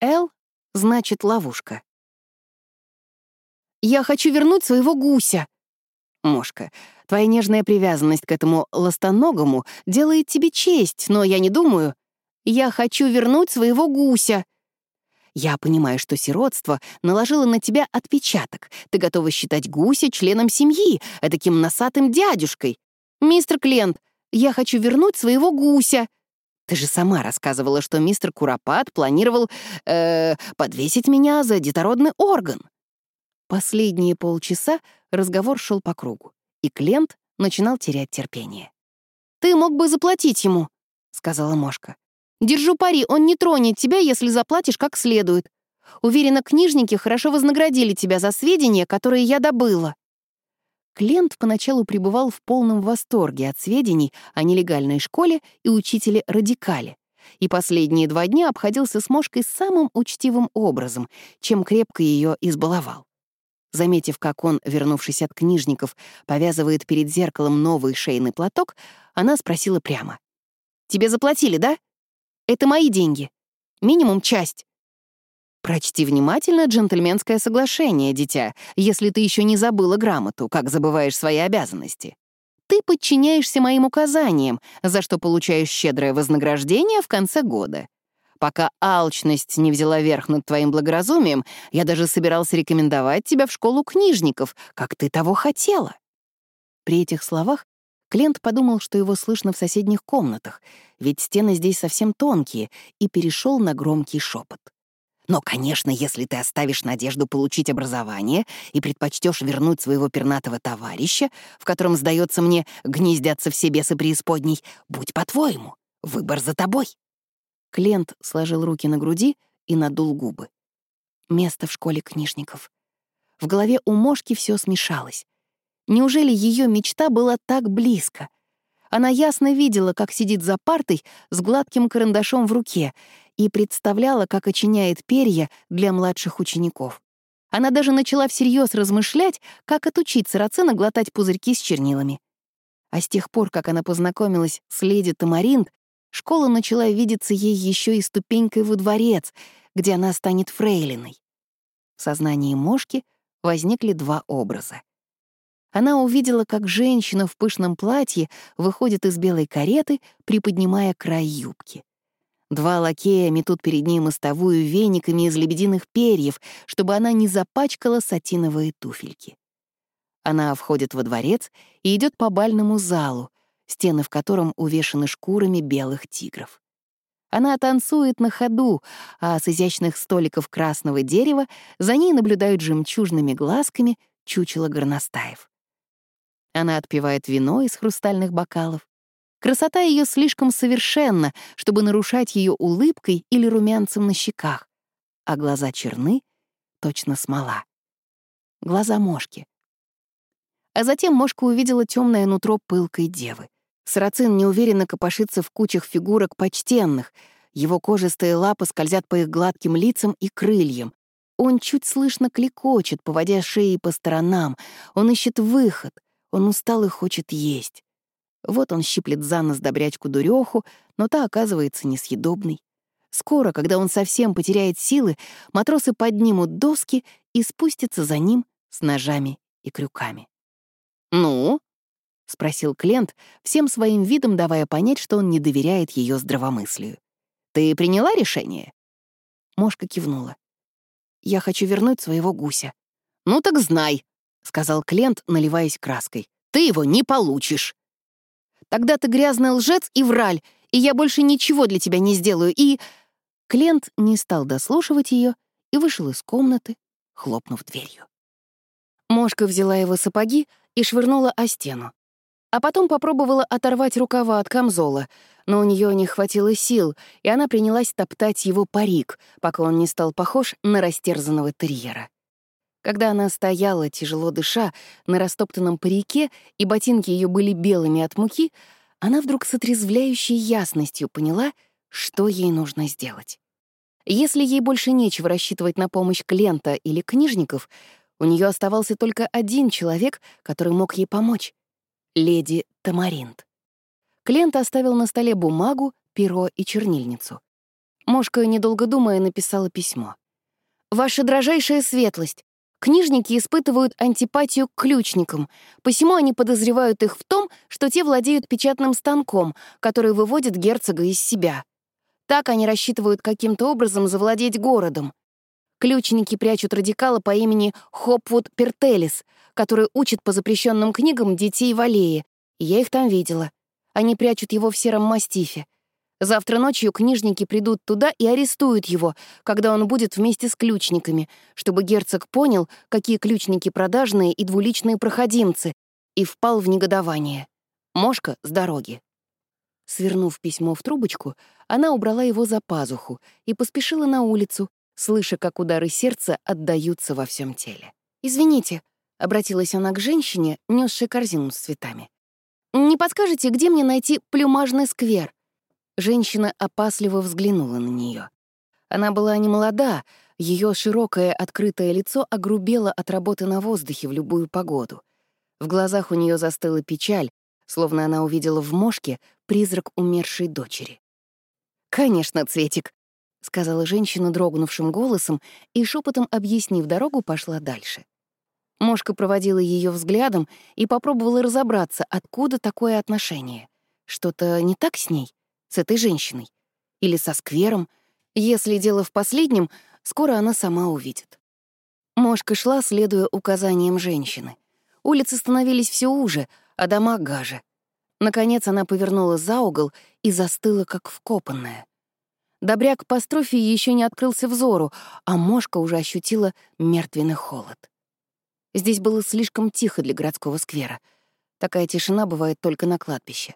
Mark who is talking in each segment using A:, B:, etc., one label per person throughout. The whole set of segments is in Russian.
A: «Л» значит ловушка. «Я хочу вернуть своего гуся!» «Мошка, твоя нежная привязанность к этому ластоногому делает тебе честь, но я не думаю...» «Я хочу вернуть своего гуся!» Я понимаю, что сиротство наложило на тебя отпечаток. Ты готова считать гуся членом семьи, таким носатым дядюшкой. Мистер Клент, я хочу вернуть своего гуся. Ты же сама рассказывала, что мистер Куропат планировал э, подвесить меня за детородный орган. Последние полчаса разговор шел по кругу, и Клент начинал терять терпение. «Ты мог бы заплатить ему», — сказала Мошка. «Держу пари, он не тронет тебя, если заплатишь как следует. Уверена, книжники хорошо вознаградили тебя за сведения, которые я добыла». Клент поначалу пребывал в полном восторге от сведений о нелегальной школе и учителе-радикале, и последние два дня обходился с Мошкой самым учтивым образом, чем крепко ее избаловал. Заметив, как он, вернувшись от книжников, повязывает перед зеркалом новый шейный платок, она спросила прямо. «Тебе заплатили, да? Это мои деньги. Минимум часть. Прочти внимательно джентльменское соглашение, дитя, если ты еще не забыла грамоту, как забываешь свои обязанности. Ты подчиняешься моим указаниям, за что получаешь щедрое вознаграждение в конце года. Пока алчность не взяла верх над твоим благоразумием, я даже собирался рекомендовать тебя в школу книжников, как ты того хотела». При этих словах Клент подумал, что его слышно в соседних комнатах, ведь стены здесь совсем тонкие, и перешел на громкий шепот. Но, конечно, если ты оставишь надежду получить образование и предпочтешь вернуть своего пернатого товарища, в котором, сдается мне, гнездятся все бесы преисподней, будь по-твоему, выбор за тобой. Клент сложил руки на груди и надул губы. Место в школе книжников. В голове у Мошки все смешалось. Неужели ее мечта была так близко? Она ясно видела, как сидит за партой с гладким карандашом в руке и представляла, как очиняет перья для младших учеников. Она даже начала всерьез размышлять, как отучить сарацина глотать пузырьки с чернилами. А с тех пор, как она познакомилась с леди Тамаринт, школа начала видеться ей еще и ступенькой во дворец, где она станет фрейлиной. В сознании Мошки возникли два образа. Она увидела, как женщина в пышном платье выходит из белой кареты, приподнимая край юбки. Два лакея метут перед ней мостовую вениками из лебединых перьев, чтобы она не запачкала сатиновые туфельки. Она входит во дворец и идет по бальному залу, стены в котором увешаны шкурами белых тигров. Она танцует на ходу, а с изящных столиков красного дерева за ней наблюдают жемчужными глазками чучело горностаев. Она отпивает вино из хрустальных бокалов, Красота ее слишком совершенна, чтобы нарушать ее улыбкой или румянцем на щеках, а глаза черны, точно смола. Глаза мошки. А затем мошка увидела темное нутро пылкой девы. Сарацин неуверенно копошится в кучах фигурок почтенных, его кожистые лапы скользят по их гладким лицам и крыльям. Он чуть слышно кликочет, поводя шеей по сторонам. Он ищет выход. Он устал и хочет есть. Вот он щиплет за нос добрячку дуреху, но та оказывается несъедобной. Скоро, когда он совсем потеряет силы, матросы поднимут доски и спустятся за ним с ножами и крюками. «Ну?» — спросил Клент, всем своим видом давая понять, что он не доверяет ее здравомыслию. «Ты приняла решение?» Мошка кивнула. «Я хочу вернуть своего гуся». «Ну так знай», — сказал Клент, наливаясь краской. «Ты его не получишь». Тогда ты грязный лжец и враль, и я больше ничего для тебя не сделаю, и...» Клент не стал дослушивать ее и вышел из комнаты, хлопнув дверью. Мошка взяла его сапоги и швырнула о стену. А потом попробовала оторвать рукава от камзола, но у нее не хватило сил, и она принялась топтать его парик, пока он не стал похож на растерзанного терьера. Когда она стояла, тяжело дыша, на растоптанном парике, и ботинки ее были белыми от муки, она вдруг с отрезвляющей ясностью поняла, что ей нужно сделать. Если ей больше нечего рассчитывать на помощь клиента или книжников, у нее оставался только один человек, который мог ей помочь — леди Тамаринт. Клиент оставил на столе бумагу, перо и чернильницу. Мошка, недолго думая, написала письмо. «Ваша дрожайшая светлость, Книжники испытывают антипатию к ключникам, посему они подозревают их в том, что те владеют печатным станком, который выводит герцога из себя. Так они рассчитывают каким-то образом завладеть городом. Ключники прячут радикала по имени Хопвуд Пертелис, который учит по запрещенным книгам детей в аллее. Я их там видела. Они прячут его в сером мастифе. Завтра ночью книжники придут туда и арестуют его, когда он будет вместе с ключниками, чтобы герцог понял, какие ключники продажные и двуличные проходимцы, и впал в негодование. Мошка с дороги. Свернув письмо в трубочку, она убрала его за пазуху и поспешила на улицу, слыша, как удары сердца отдаются во всем теле. «Извините», — обратилась она к женщине, несшей корзину с цветами. «Не подскажете, где мне найти плюмажный сквер? Женщина опасливо взглянула на нее. Она была не молода, ее широкое открытое лицо огрубело от работы на воздухе в любую погоду. В глазах у нее застыла печаль, словно она увидела в мошке призрак умершей дочери. «Конечно, Цветик», — сказала женщина дрогнувшим голосом и шепотом объяснив дорогу, пошла дальше. Мошка проводила ее взглядом и попробовала разобраться, откуда такое отношение. Что-то не так с ней? С этой женщиной. Или со сквером. Если дело в последнем, скоро она сама увидит. Мошка шла, следуя указаниям женщины. Улицы становились все уже, а дома — гаже. Наконец она повернула за угол и застыла, как вкопанная. Добряк по строфе еще не открылся взору, а Мошка уже ощутила мертвенный холод. Здесь было слишком тихо для городского сквера. Такая тишина бывает только на кладбище.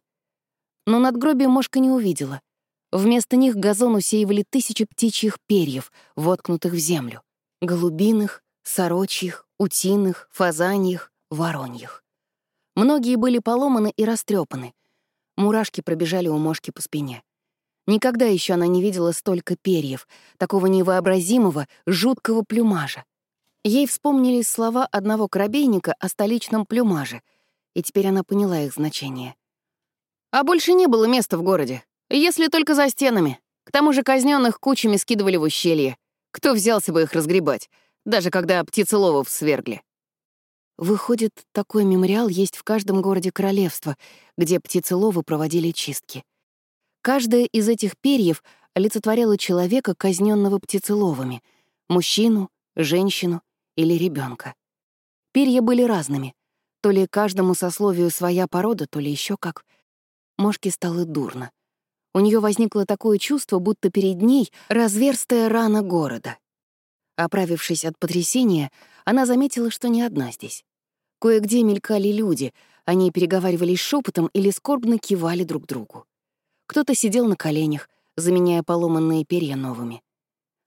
A: Но надгробие Мошка не увидела. Вместо них газон усеивали тысячи птичьих перьев, воткнутых в землю. Голубиных, сорочьих, утиных, фазаньих, вороньих. Многие были поломаны и растрепаны. Мурашки пробежали у Мошки по спине. Никогда еще она не видела столько перьев, такого невообразимого, жуткого плюмажа. Ей вспомнились слова одного корабейника о столичном плюмаже, и теперь она поняла их значение. А больше не было места в городе, если только за стенами. К тому же казненных кучами скидывали в ущелье. Кто взялся бы их разгребать, даже когда птицеловов свергли? Выходит, такой мемориал есть в каждом городе королевства, где птицеловы проводили чистки. Каждая из этих перьев олицетворяла человека, казненного птицеловами — мужчину, женщину или ребенка. Перья были разными. То ли каждому сословию своя порода, то ли еще как — Мошке стало дурно. У нее возникло такое чувство, будто перед ней разверстая рана города. Оправившись от потрясения, она заметила, что не одна здесь. Кое-где мелькали люди, они переговаривались шепотом или скорбно кивали друг другу. Кто-то сидел на коленях, заменяя поломанные перья новыми.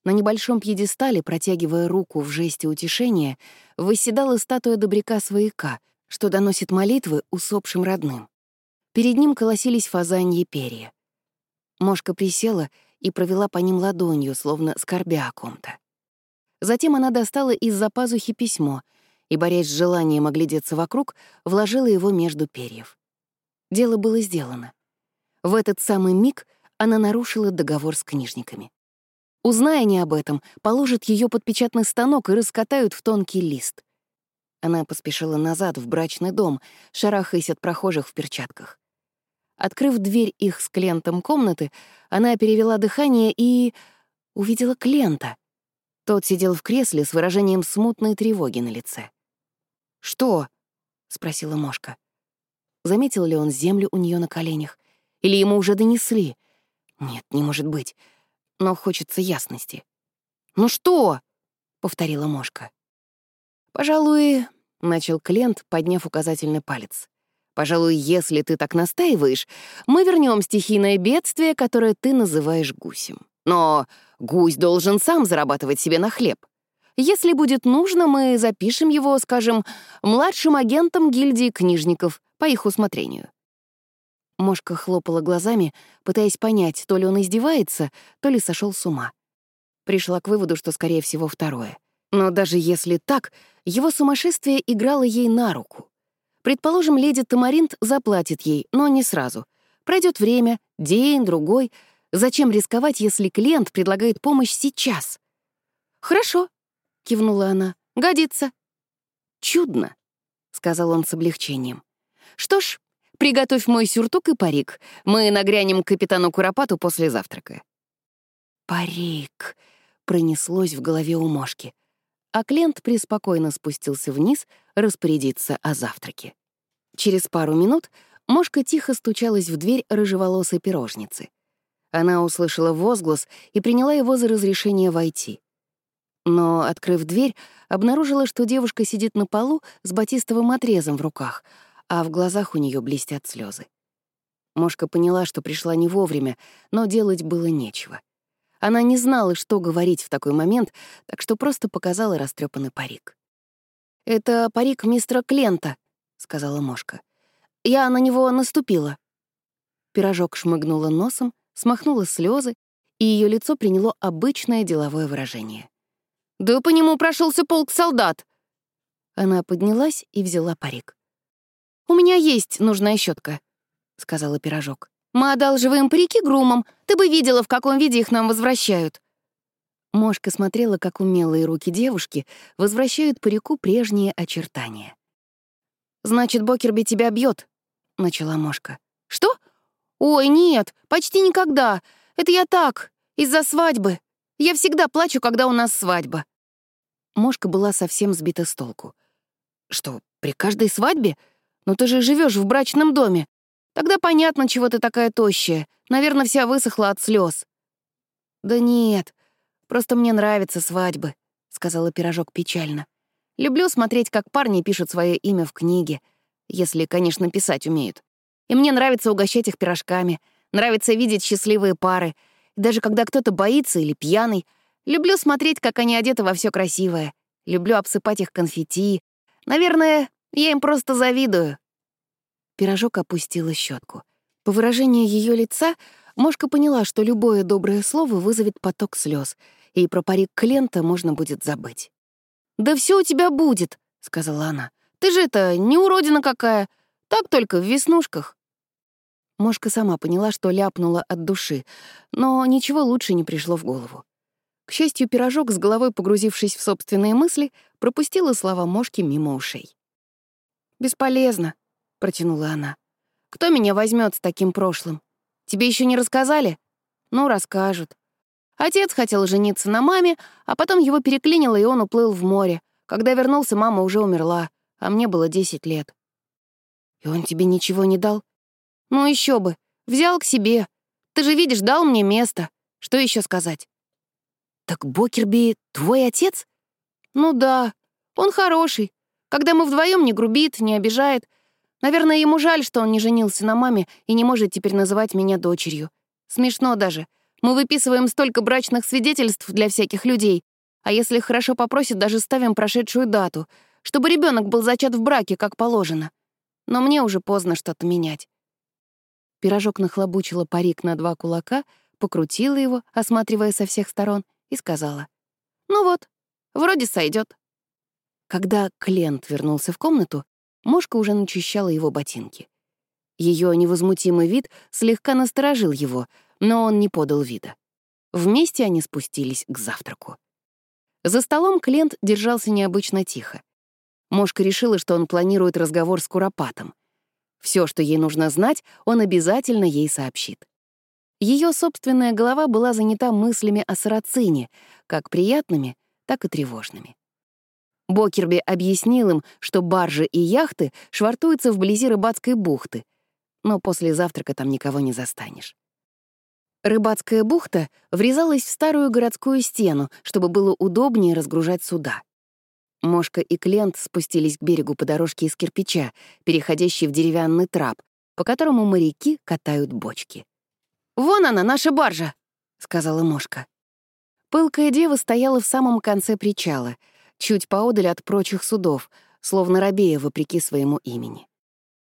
A: На небольшом пьедестале, протягивая руку в жесте утешения, восседала статуя добряка-свояка, что доносит молитвы усопшим родным. Перед ним колосились фазаньи перья. Мошка присела и провела по ним ладонью, словно скорбя о ком-то. Затем она достала из-за пазухи письмо и, борясь с желанием оглядеться вокруг, вложила его между перьев. Дело было сделано. В этот самый миг она нарушила договор с книжниками. Узная не об этом, положат ее под печатный станок и раскатают в тонкий лист. Она поспешила назад в брачный дом, шарахаясь от прохожих в перчатках. Открыв дверь их с Клентом комнаты, она перевела дыхание и... увидела Клента. Тот сидел в кресле с выражением смутной тревоги на лице. «Что?» — спросила Мошка. Заметил ли он землю у нее на коленях? Или ему уже донесли? Нет, не может быть. Но хочется ясности. «Ну что?» — повторила Мошка. «Пожалуй...» — начал Клент, подняв указательный палец. Пожалуй, если ты так настаиваешь, мы вернем стихийное бедствие, которое ты называешь гусем. Но гусь должен сам зарабатывать себе на хлеб. Если будет нужно, мы запишем его, скажем, младшим агентом гильдии книжников по их усмотрению. Мошка хлопала глазами, пытаясь понять, то ли он издевается, то ли сошел с ума. Пришла к выводу, что, скорее всего, второе. Но даже если так, его сумасшествие играло ей на руку. Предположим, леди Тамаринт заплатит ей, но не сразу. Пройдет время, день, другой. Зачем рисковать, если клиент предлагает помощь сейчас? «Хорошо», — кивнула она, — «годится». «Чудно», — сказал он с облегчением. «Что ж, приготовь мой сюртук и парик. Мы нагрянем к капитану Куропату после завтрака». «Парик», — пронеслось в голове у Мошки. А Клент преспокойно спустился вниз распорядиться о завтраке. Через пару минут Мошка тихо стучалась в дверь рыжеволосой пирожницы. Она услышала возглас и приняла его за разрешение войти. Но, открыв дверь, обнаружила, что девушка сидит на полу с батистовым отрезом в руках, а в глазах у нее блестят слезы. Мошка поняла, что пришла не вовремя, но делать было нечего. Она не знала, что говорить в такой момент, так что просто показала растрепанный парик. «Это парик мистера Клента», — сказала Мошка. «Я на него наступила». Пирожок шмыгнула носом, смахнула слезы, и ее лицо приняло обычное деловое выражение. «Да по нему прошелся полк солдат!» Она поднялась и взяла парик. «У меня есть нужная щетка, сказала пирожок. «Мы одалживаем парики грумом. Ты бы видела, в каком виде их нам возвращают». Мошка смотрела, как умелые руки девушки возвращают парику прежние очертания. «Значит, Бокерби тебя бьет, начала Мошка. «Что? Ой, нет, почти никогда. Это я так, из-за свадьбы. Я всегда плачу, когда у нас свадьба». Мошка была совсем сбита с толку. «Что, при каждой свадьбе? Но ты же живешь в брачном доме. Тогда понятно, чего ты такая тощая. Наверное, вся высохла от слез. «Да нет, просто мне нравятся свадьбы», — сказала пирожок печально. «Люблю смотреть, как парни пишут свое имя в книге, если, конечно, писать умеют. И мне нравится угощать их пирожками, нравится видеть счастливые пары — даже когда кто-то боится или пьяный, люблю смотреть, как они одеты во все красивое. Люблю обсыпать их конфетти. Наверное, я им просто завидую. Пирожок опустила щетку. По выражению ее лица Мошка поняла, что любое доброе слово вызовет поток слез, и про парик Клента можно будет забыть. «Да все у тебя будет», — сказала она. «Ты же это, не уродина какая, так только в веснушках». Мошка сама поняла, что ляпнула от души, но ничего лучше не пришло в голову. К счастью, пирожок, с головой погрузившись в собственные мысли, пропустила слова Мошки мимо ушей. «Бесполезно», — протянула она. «Кто меня возьмет с таким прошлым? Тебе еще не рассказали? Ну, расскажут. Отец хотел жениться на маме, а потом его переклинило, и он уплыл в море. Когда вернулся, мама уже умерла, а мне было десять лет. И он тебе ничего не дал? Ну еще бы. Взял к себе. Ты же видишь, дал мне место. Что еще сказать? Так Бокерби твой отец? Ну да. Он хороший. Когда мы вдвоем не грубит, не обижает. Наверное, ему жаль, что он не женился на маме и не может теперь называть меня дочерью. Смешно даже. Мы выписываем столько брачных свидетельств для всяких людей, а если хорошо попросит, даже ставим прошедшую дату, чтобы ребенок был зачат в браке, как положено. Но мне уже поздно что-то менять. Пирожок нахлобучила парик на два кулака, покрутила его, осматривая со всех сторон, и сказала. «Ну вот, вроде сойдет. Когда Клент вернулся в комнату, Мошка уже начищала его ботинки. Ее невозмутимый вид слегка насторожил его, но он не подал вида. Вместе они спустились к завтраку. За столом Клент держался необычно тихо. Мошка решила, что он планирует разговор с Куропатом — все, что ей нужно знать, он обязательно ей сообщит. Ее собственная голова была занята мыслями о сарацине, как приятными, так и тревожными. Бокерби объяснил им, что баржи и яхты швартуются вблизи рыбацкой бухты, но после завтрака там никого не застанешь. Рыбацкая бухта врезалась в старую городскую стену, чтобы было удобнее разгружать суда. Мошка и Клент спустились к берегу по дорожке из кирпича, переходящей в деревянный трап, по которому моряки катают бочки. «Вон она, наша баржа!» — сказала Мошка. Пылкая дева стояла в самом конце причала, чуть поодаль от прочих судов, словно рабея вопреки своему имени.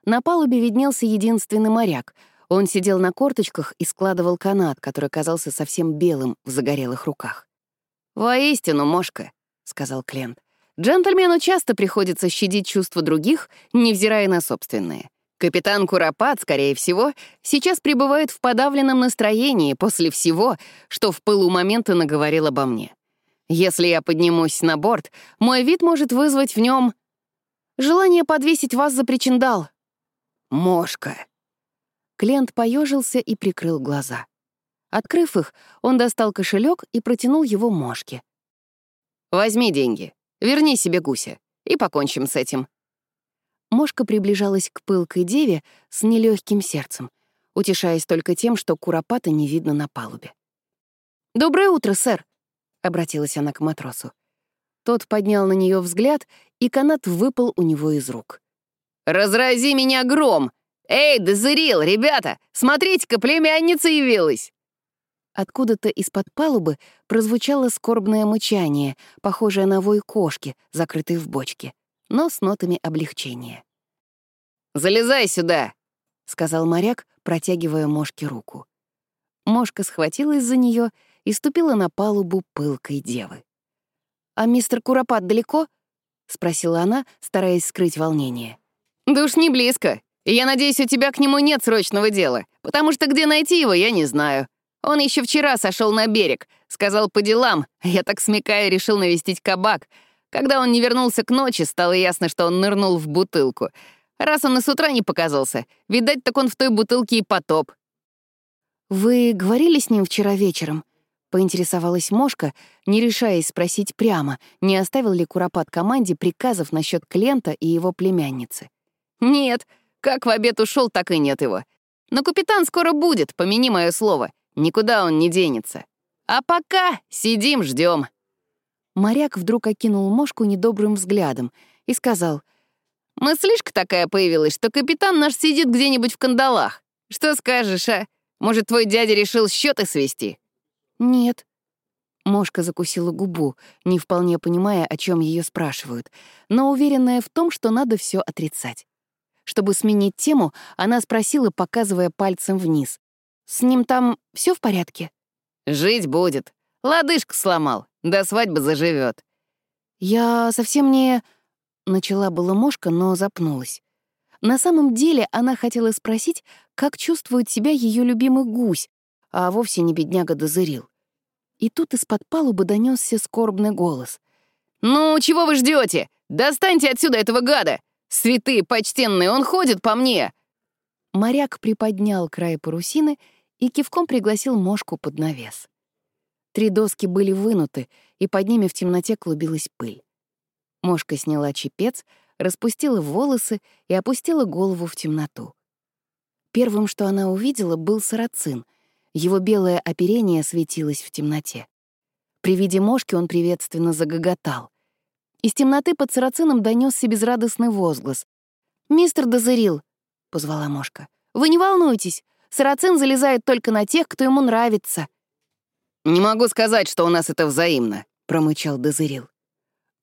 A: На палубе виднелся единственный моряк. Он сидел на корточках и складывал канат, который казался совсем белым в загорелых руках. «Воистину, Мошка», — сказал Клент. Джентльмену часто приходится щадить чувства других, невзирая на собственные. Капитан Куропат, скорее всего, сейчас пребывает в подавленном настроении после всего, что в пылу момента наговорил обо мне. Если я поднимусь на борт, мой вид может вызвать в нем желание подвесить вас за причиндал. Мошка. Клиент поежился и прикрыл глаза. Открыв их, он достал кошелек и протянул его Мошке. «Возьми деньги, верни себе гуся, и покончим с этим». Мошка приближалась к пылкой деве с нелегким сердцем, утешаясь только тем, что куропата не видно на палубе. «Доброе утро, сэр», — обратилась она к матросу. Тот поднял на нее взгляд, и канат выпал у него из рук. «Разрази меня гром! Эй, Дезерил, ребята, смотрите-ка, племянница явилась!» Откуда-то из-под палубы прозвучало скорбное мычание, похожее на вой кошки, закрытой в бочке но с нотами облегчения. «Залезай сюда!» — сказал моряк, протягивая Мошке руку. Мошка схватилась за нее и ступила на палубу пылкой девы. «А мистер Куропат далеко?» — спросила она, стараясь скрыть волнение. «Да уж не близко. Я надеюсь, у тебя к нему нет срочного дела, потому что где найти его, я не знаю. Он еще вчера сошел на берег, сказал по делам. Я так смекая решил навестить кабак, когда он не вернулся к ночи, стало ясно, что он нырнул в бутылку. Раз он и с утра не показался, видать, так он в той бутылке и потоп. «Вы говорили с ним вчера вечером?» — поинтересовалась Мошка, не решаясь спросить прямо, не оставил ли Куропат команде приказов насчет клиента и его племянницы. «Нет, как в обед ушел, так и нет его. Но капитан скоро будет, помяни мое слово. Никуда он не денется. А пока сидим, ждем. Моряк вдруг окинул мошку недобрым взглядом и сказал, «Мыслишка такая появилась, что капитан наш сидит где-нибудь в кандалах. Что скажешь, а? Может, твой дядя решил счеты свести?» «Нет». Мошка закусила губу, не вполне понимая, о чем ее спрашивают, но уверенная в том, что надо все отрицать. Чтобы сменить тему, она спросила, показывая пальцем вниз. «С ним там все в порядке?» «Жить будет. Лодыжку сломал. До свадьбы заживет. «Я совсем не...» — начала была мошка, но запнулась. На самом деле она хотела спросить, как чувствует себя ее любимый гусь, а вовсе не бедняга дозырил. И тут из-под палубы донесся скорбный голос. «Ну, чего вы ждете? Достаньте отсюда этого гада! Святые, почтенные, он ходит по мне!» Моряк приподнял край парусины и кивком пригласил мошку под навес. Три доски были вынуты, и под ними в темноте клубилась пыль. Мошка сняла чепец, распустила волосы и опустила голову в темноту. Первым, что она увидела, был сарацин. Его белое оперение светилось в темноте. При виде мошки он приветственно загоготал. Из темноты под сарацином донесся безрадостный возглас. «Мистер Дозерил», — позвала мошка, — «вы не волнуйтесь, сарацин залезает только на тех, кто ему нравится». «Не могу сказать, что у нас это взаимно», — промычал Дозырил.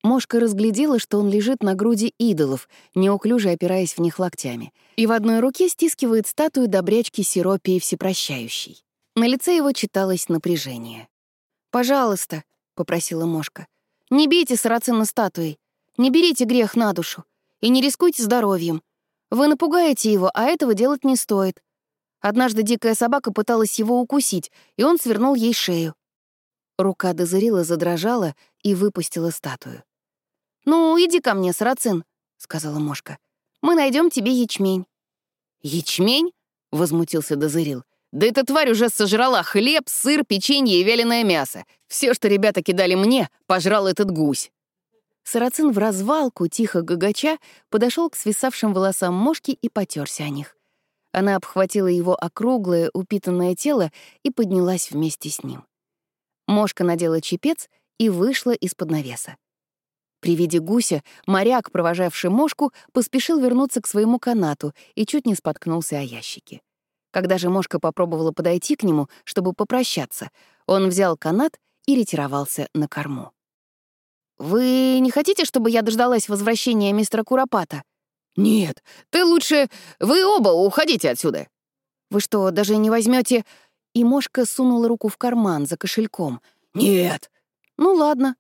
A: Мошка разглядела, что он лежит на груди идолов, неуклюже опираясь в них локтями, и в одной руке стискивает статую добрячки Сиропии Всепрощающей. На лице его читалось напряжение. «Пожалуйста», — попросила Мошка, — «не бейте сарацина статуей, не берите грех на душу и не рискуйте здоровьем. Вы напугаете его, а этого делать не стоит. Однажды дикая собака пыталась его укусить, и он свернул ей шею. Рука Дозырила задрожала и выпустила статую. «Ну, иди ко мне, сарацин», — сказала Мошка. «Мы найдем тебе ячмень». «Ячмень?» — возмутился Дозырил. «Да эта тварь уже сожрала хлеб, сыр, печенье и вяленое мясо. Все, что ребята кидали мне, пожрал этот гусь». Сарацин в развалку, тихо гагача, подошел к свисавшим волосам Мошки и потерся о них. Она обхватила его округлое, упитанное тело и поднялась вместе с ним. Мошка надела чепец и вышла из-под навеса. При виде гуся моряк, провожавший мошку, поспешил вернуться к своему канату и чуть не споткнулся о ящике. Когда же мошка попробовала подойти к нему, чтобы попрощаться, он взял канат и ретировался на корму. «Вы не хотите, чтобы я дождалась возвращения мистера Куропата?» «Нет, ты лучше... Вы оба уходите отсюда!» «Вы что, даже не возьмете? И Мошка сунула руку в карман за кошельком. «Нет!» «Ну ладно».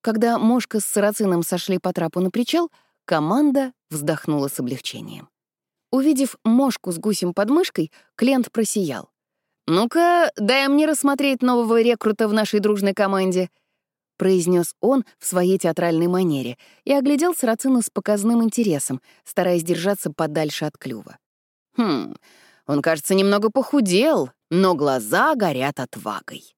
A: Когда Мошка с Сарацином сошли по трапу на причал, команда вздохнула с облегчением. Увидев мошку с гусем под мышкой, клиент просиял. «Ну-ка, дай мне рассмотреть нового рекрута в нашей дружной команде», — произнес он в своей театральной манере и оглядел Сарацина с показным интересом, стараясь держаться подальше от клюва. «Хм, он, кажется, немного похудел, но глаза горят отвагой.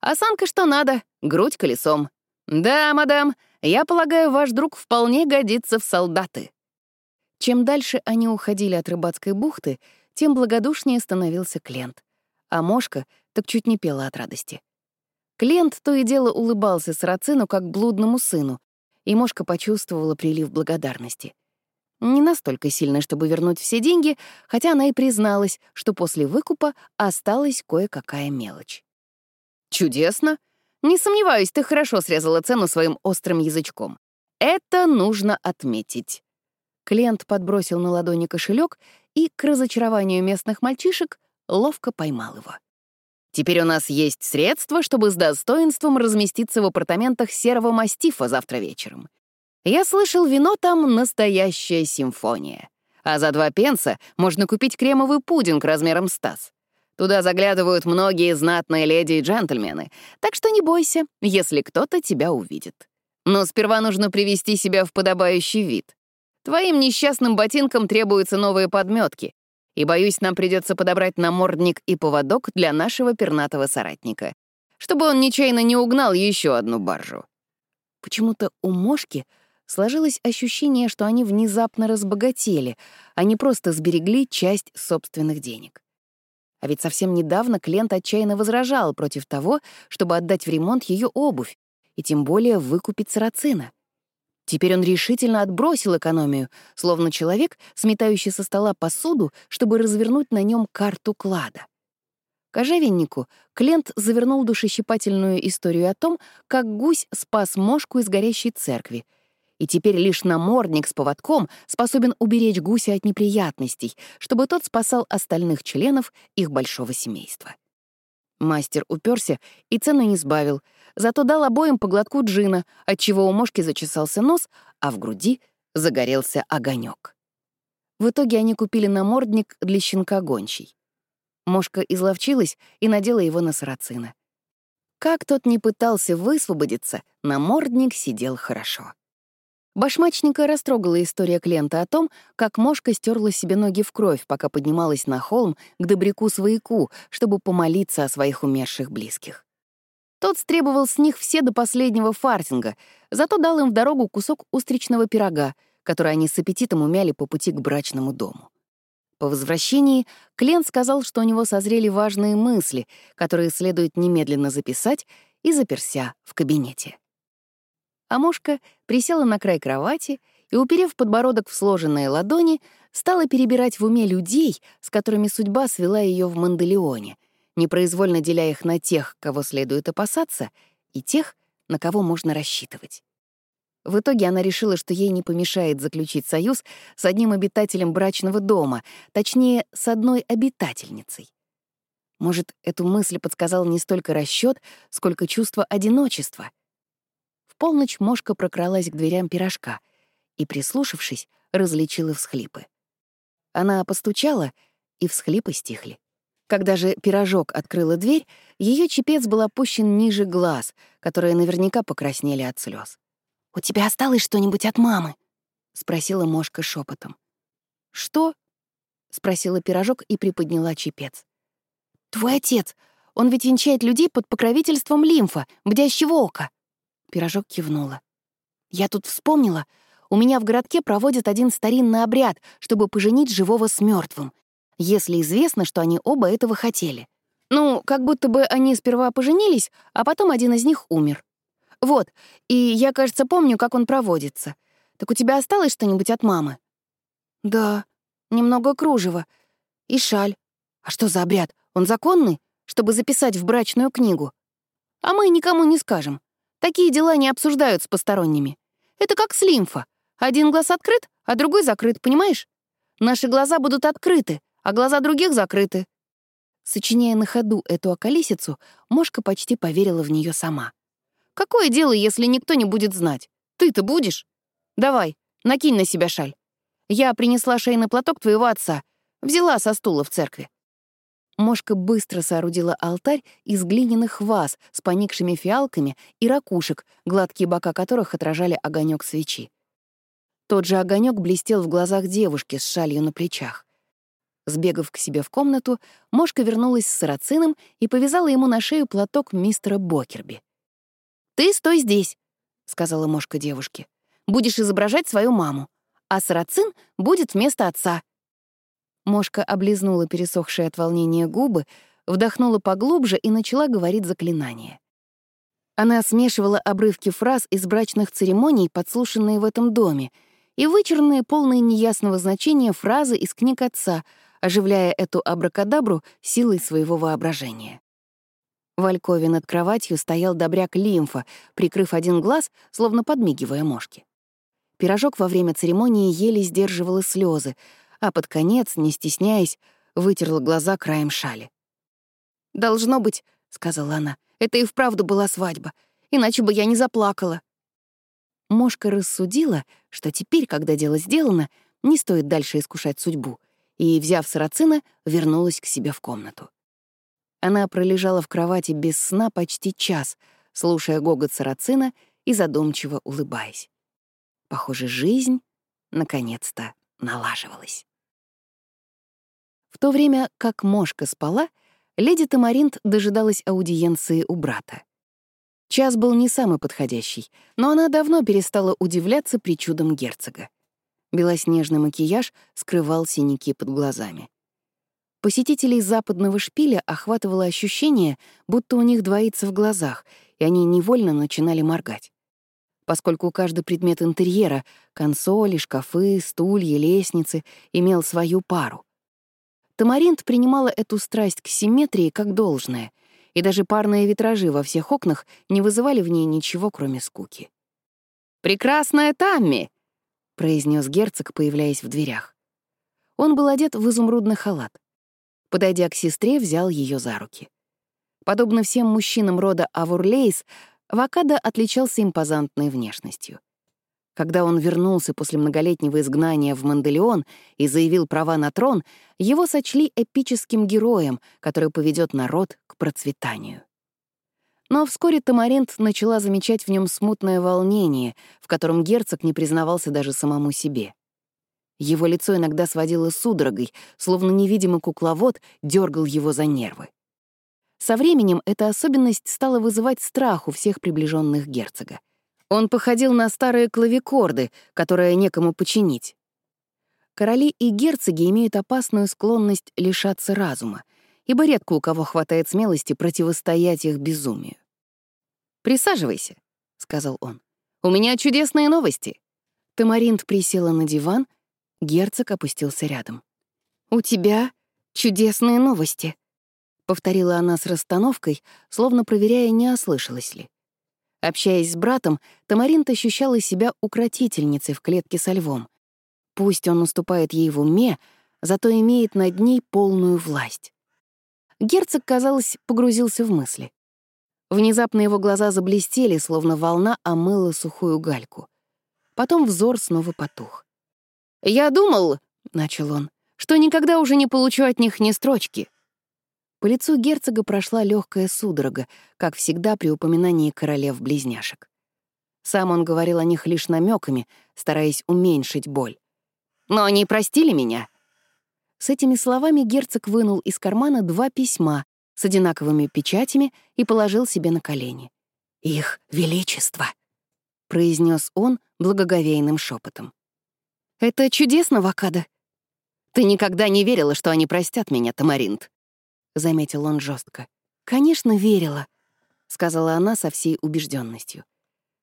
A: Осанка что надо, грудь колесом. Да, мадам, я полагаю, ваш друг вполне годится в солдаты». Чем дальше они уходили от рыбацкой бухты, тем благодушнее становился Клент. А Мошка так чуть не пела от радости. Клент то и дело улыбался Сарацину как блудному сыну, и Мошка почувствовала прилив благодарности. Не настолько сильно, чтобы вернуть все деньги, хотя она и призналась, что после выкупа осталась кое-какая мелочь. «Чудесно! Не сомневаюсь, ты хорошо срезала цену своим острым язычком. Это нужно отметить». Клиент подбросил на ладони кошелек и, к разочарованию местных мальчишек, ловко поймал его. «Теперь у нас есть средства, чтобы с достоинством разместиться в апартаментах серого мастифа завтра вечером. Я слышал, вино там — настоящая симфония. А за два пенса можно купить кремовый пудинг размером с таз. Туда заглядывают многие знатные леди и джентльмены, так что не бойся, если кто-то тебя увидит. Но сперва нужно привести себя в подобающий вид. Твоим несчастным ботинкам требуются новые подметки, и, боюсь, нам придется подобрать намордник и поводок для нашего пернатого соратника, чтобы он нечаянно не угнал еще одну баржу. Почему-то у Мошки сложилось ощущение, что они внезапно разбогатели, а не просто сберегли часть собственных денег. А ведь совсем недавно клиент отчаянно возражал против того, чтобы отдать в ремонт ее обувь, и тем более выкупить сарацина. Теперь он решительно отбросил экономию, словно человек, сметающий со стола посуду, чтобы развернуть на нем карту клада. Кожевеннику Клент завернул душещипательную историю о том, как гусь спас мошку из горящей церкви, и теперь лишь намордник с поводком способен уберечь гуся от неприятностей, чтобы тот спасал остальных членов их большого семейства. Мастер уперся и цену не сбавил, зато дал обоим по глотку джина, отчего у мошки зачесался нос, а в груди загорелся огонек. В итоге они купили намордник для щенка гончий. Мошка изловчилась и надела его на сарацина. Как тот не пытался высвободиться, намордник сидел хорошо. Башмачника растрогала история клиента о том, как Мошка стерла себе ноги в кровь, пока поднималась на холм к добряку-свояку, чтобы помолиться о своих умерших близких. Тот стребовал с них все до последнего фартинга, зато дал им в дорогу кусок устричного пирога, который они с аппетитом умяли по пути к брачному дому. По возвращении Клент сказал, что у него созрели важные мысли, которые следует немедленно записать, и заперся в кабинете. А мушка присела на край кровати и, уперев подбородок в сложенные ладони, стала перебирать в уме людей, с которыми судьба свела ее в Манделеоне, непроизвольно деля их на тех, кого следует опасаться, и тех, на кого можно рассчитывать. В итоге она решила, что ей не помешает заключить союз с одним обитателем брачного дома, точнее, с одной обитательницей. Может, эту мысль подсказал не столько расчет, сколько чувство одиночества — в полночь мошка прокралась к дверям пирожка и, прислушавшись, различила всхлипы. Она постучала, и всхлипы стихли. Когда же пирожок открыла дверь, ее чепец был опущен ниже глаз, которые наверняка покраснели от слез. «У тебя осталось что-нибудь от мамы?» — спросила Мошка шепотом. «Что?» — спросила пирожок и приподняла чепец. «Твой отец, он ведь венчает людей под покровительством лимфа, бдящего ока. Пирожок кивнула. «Я тут вспомнила. У меня в городке проводят один старинный обряд, чтобы поженить живого с мертвым, если известно, что они оба этого хотели. Ну, как будто бы они сперва поженились, а потом один из них умер. Вот, и я, кажется, помню, как он проводится. Так у тебя осталось что-нибудь от мамы?» «Да, немного кружева. И шаль. А что за обряд? Он законный? Чтобы записать в брачную книгу. А мы никому не скажем. Такие дела не обсуждают с посторонними. Это как с лимфа. Один глаз открыт, а другой закрыт, понимаешь? Наши глаза будут открыты, а глаза других закрыты. Сочиняя на ходу эту околесицу, Мошка почти поверила в нее сама. «Какое дело, если никто не будет знать? Ты-то будешь? Давай, накинь на себя шаль. Я принесла шейный платок твоего отца. Взяла со стула в церкви». Мошка быстро соорудила алтарь из глиняных ваз с поникшими фиалками и ракушек, гладкие бока которых отражали огонек свечи. Тот же огонек блестел в глазах девушки с шалью на плечах. Сбегав к себе в комнату, Мошка вернулась с сарацином и повязала ему на шею платок мистера Бокерби. «Ты стой здесь», — сказала Мошка девушке. «Будешь изображать свою маму, а сарацин будет вместо отца». Мошка облизнула пересохшие от волнения губы, вдохнула поглубже и начала говорить заклинание. Она смешивала обрывки фраз из брачных церемоний, подслушанные в этом доме, и вычурные, полные неясного значения фразы из книг отца, оживляя эту абракадабру силой своего воображения. В алькове над кроватью стоял добряк лимфа, прикрыв один глаз, словно подмигивая мошки. Пирожок во время церемонии еле сдерживала слезы, а под конец, не стесняясь, вытерла глаза краем шали. «Должно быть», — сказала она, — «это и вправду была свадьба, иначе бы я не заплакала». Мошка рассудила, что теперь, когда дело сделано, не стоит дальше искушать судьбу, и, взяв сарацина, вернулась к себе в комнату. Она пролежала в кровати без сна почти час, слушая гогот сарацина и задумчиво улыбаясь. Похоже, жизнь наконец-то налаживалась. В то время как Мошка спала, леди Тамаринт дожидалась аудиенции у брата. Час был не самый подходящий, но она давно перестала удивляться причудам герцога. Белоснежный макияж скрывал синяки под глазами. Посетителей западного шпиля охватывало ощущение, будто у них двоится в глазах, и они невольно начинали моргать. Поскольку каждый предмет интерьера — консоли, шкафы, стулья, лестницы — имел свою пару. Тамаринт принимала эту страсть к симметрии как должное, и даже парные витражи во всех окнах не вызывали в ней ничего, кроме скуки. «Прекрасная Тамми!» — произнес герцог, появляясь в дверях. Он был одет в изумрудный халат. Подойдя к сестре, взял ее за руки. Подобно всем мужчинам рода Авурлейс, Вакада отличался импозантной внешностью. Когда он вернулся после многолетнего изгнания в Манделеон и заявил права на трон, его сочли эпическим героем, который поведет народ к процветанию. Но вскоре Тамаринт начала замечать в нем смутное волнение, в котором герцог не признавался даже самому себе. Его лицо иногда сводило судорогой, словно невидимый кукловод дергал его за нервы. Со временем эта особенность стала вызывать страх у всех приближенных герцога. Он походил на старые клавикорды, которые некому починить. Короли и герцоги имеют опасную склонность лишаться разума, ибо редко у кого хватает смелости противостоять их безумию. «Присаживайся», — сказал он. «У меня чудесные новости». Тамаринт присела на диван, Герцог опустился рядом. «У тебя чудесные новости», — повторила она с расстановкой, словно проверяя, не ослышалась ли. Общаясь с братом, Тамаринт ощущала себя укротительницей в клетке со львом. Пусть он уступает ей в уме, зато имеет над ней полную власть. Герцог, казалось, погрузился в мысли. Внезапно его глаза заблестели, словно волна омыла сухую гальку. Потом взор снова потух. «Я думал», — начал он, — «что никогда уже не получу от них ни строчки». По лицу герцога прошла легкая судорога, как всегда при упоминании королев-близняшек. Сам он говорил о них лишь намеками, стараясь уменьшить боль. «Но они простили меня». С этими словами герцог вынул из кармана два письма с одинаковыми печатями и положил себе на колени. «Их Величество», — произнес он благоговейным шепотом. Это чудесно, Вакада. Ты никогда не верила, что они простят меня, Тамаринт, заметил он жестко. Конечно, верила, сказала она со всей убежденностью.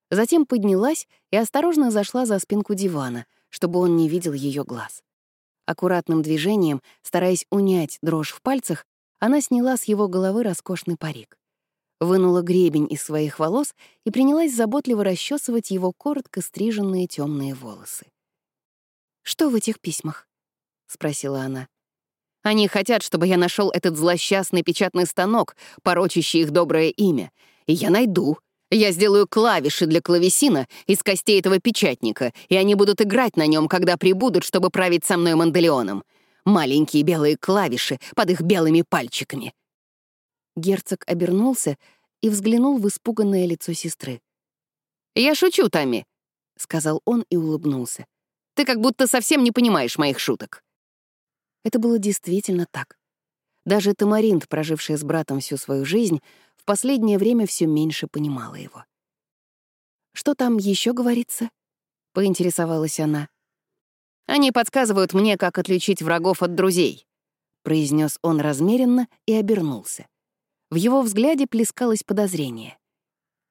A: Затем поднялась и осторожно зашла за спинку дивана, чтобы он не видел ее глаз. Аккуратным движением, стараясь унять дрожь в пальцах, она сняла с его головы роскошный парик. Вынула гребень из своих волос и принялась заботливо расчесывать его коротко стриженные темные волосы. «Что в этих письмах?» — спросила она. «Они хотят, чтобы я нашел этот злосчастный печатный станок, порочащий их доброе имя. И я найду. Я сделаю клавиши для клавесина из костей этого печатника, и они будут играть на нем, когда прибудут, чтобы править со мной Манделеоном. Маленькие белые клавиши под их белыми пальчиками. Герцог обернулся и взглянул в испуганное лицо сестры. «Я шучу, Томми», — сказал он и улыбнулся. «Ты как будто совсем не понимаешь моих шуток». Это было действительно так. Даже Тамаринт, прожившая с братом всю свою жизнь, в последнее время все меньше понимала его. «Что там еще говорится?» — поинтересовалась она. «Они подсказывают мне, как отличить врагов от друзей», — произнес он размеренно и обернулся. В его взгляде плескалось подозрение.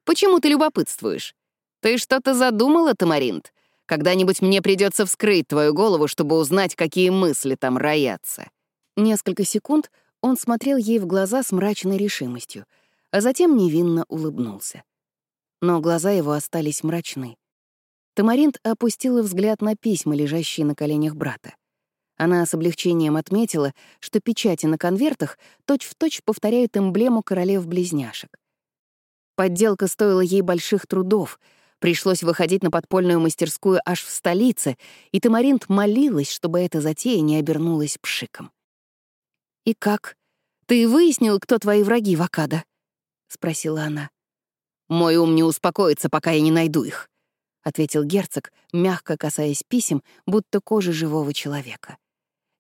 A: «Почему ты любопытствуешь? Ты что-то задумала, Тамаринт? Когда-нибудь мне придется вскрыть твою голову, чтобы узнать, какие мысли там роятся». Несколько секунд он смотрел ей в глаза с мрачной решимостью, а затем невинно улыбнулся. Но глаза его остались мрачны. Тамаринт опустила взгляд на письма, лежащие на коленях брата. Она с облегчением отметила, что печати на конвертах точь-в-точь точь повторяют эмблему королев-близняшек. Подделка стоила ей больших трудов, пришлось выходить на подпольную мастерскую аж в столице, и Тамаринт молилась, чтобы эта затея не обернулась пшиком. «И как? Ты выяснил, кто твои враги, Вакада?» — спросила она. «Мой ум не успокоится, пока я не найду их», — ответил герцог, мягко касаясь писем, будто кожи живого человека.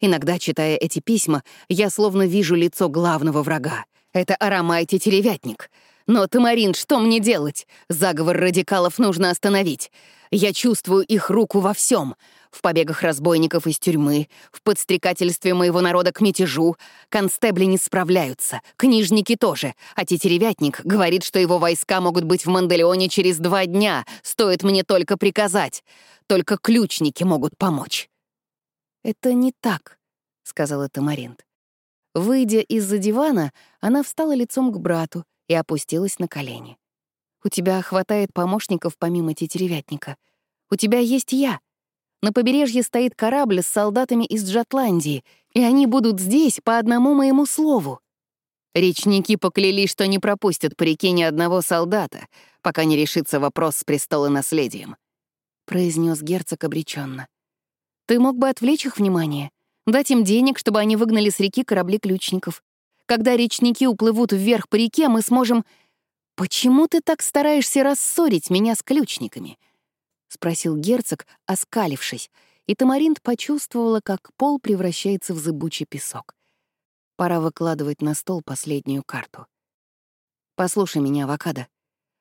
A: «Иногда, читая эти письма, я словно вижу лицо главного врага. Это Арамайте Теревятник. Но, Тамарин, что мне делать? Заговор радикалов нужно остановить. Я чувствую их руку во всем в побегах разбойников из тюрьмы, в подстрекательстве моего народа к мятежу. Констебли не справляются, книжники тоже, а тетеревятник говорит, что его войска могут быть в Манделеоне через два дня, стоит мне только приказать. Только ключники могут помочь». «Это не так», — сказала Тамаринт. Выйдя из-за дивана, она встала лицом к брату и опустилась на колени. «У тебя хватает помощников помимо тетеревятника. У тебя есть я. На побережье стоит корабль с солдатами из Джотландии, и они будут здесь по одному моему слову. Речники поклялись, что не пропустят по реке ни одного солдата, пока не решится вопрос с престолонаследием», — произнес герцог обреченно. «Ты мог бы отвлечь их внимание, дать им денег, чтобы они выгнали с реки корабли ключников. Когда речники уплывут вверх по реке, мы сможем... Почему ты так стараешься рассорить меня с ключниками?» — спросил герцог, оскалившись, и Тамаринт почувствовала, как пол превращается в зыбучий песок. Пора выкладывать на стол последнюю карту. «Послушай меня, Вакада.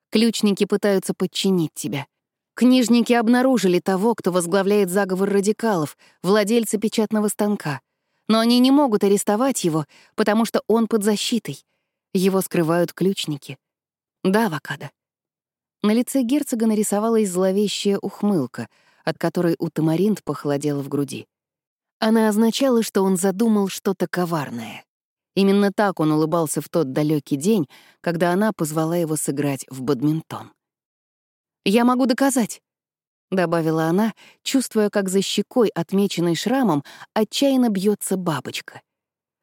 A: Ключники пытаются подчинить тебя. Книжники обнаружили того, кто возглавляет заговор радикалов, владельца печатного станка. Но они не могут арестовать его, потому что он под защитой. Его скрывают ключники. Да, Вакада. На лице герцога нарисовалась зловещая ухмылка, от которой у Тамаринт похолодело в груди. Она означала, что он задумал что-то коварное. Именно так он улыбался в тот далекий день, когда она позвала его сыграть в бадминтон. «Я могу доказать», — добавила она, чувствуя, как за щекой, отмеченной шрамом, отчаянно бьется бабочка.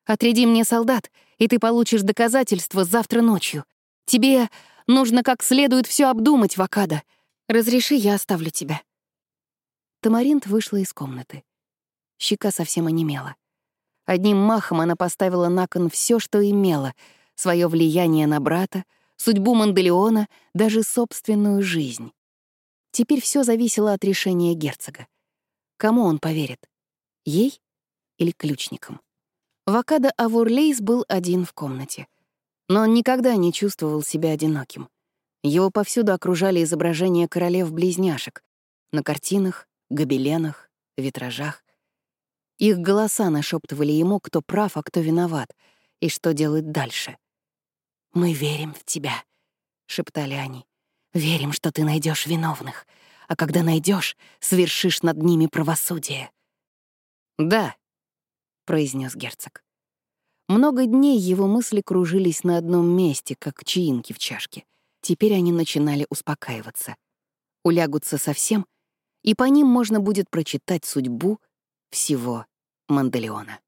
A: «Отряди мне солдат, и ты получишь доказательства завтра ночью. Тебе Нужно как следует все обдумать, Вакада. Разреши, я оставлю тебя». Тамаринт вышла из комнаты. Щека совсем онемела. Одним махом она поставила на кон все, что имела, свое влияние на брата, судьбу Манделеона, даже собственную жизнь. Теперь все зависело от решения герцога. Кому он поверит? Ей или ключникам? Вакада Авурлейс был один в комнате — но он никогда не чувствовал себя одиноким. Его повсюду окружали изображения королев-близняшек на картинах, гобеленах, витражах. Их голоса нашептывали ему, кто прав, а кто виноват, и что делать дальше. «Мы верим в тебя», — шептали они. «Верим, что ты найдешь виновных, а когда найдешь, свершишь над ними правосудие». «Да», — произнес герцог. Много дней его мысли кружились на одном месте, как чаинки в чашке. Теперь они начинали успокаиваться. Улягутся совсем, и по ним можно будет прочитать судьбу всего Манделеона.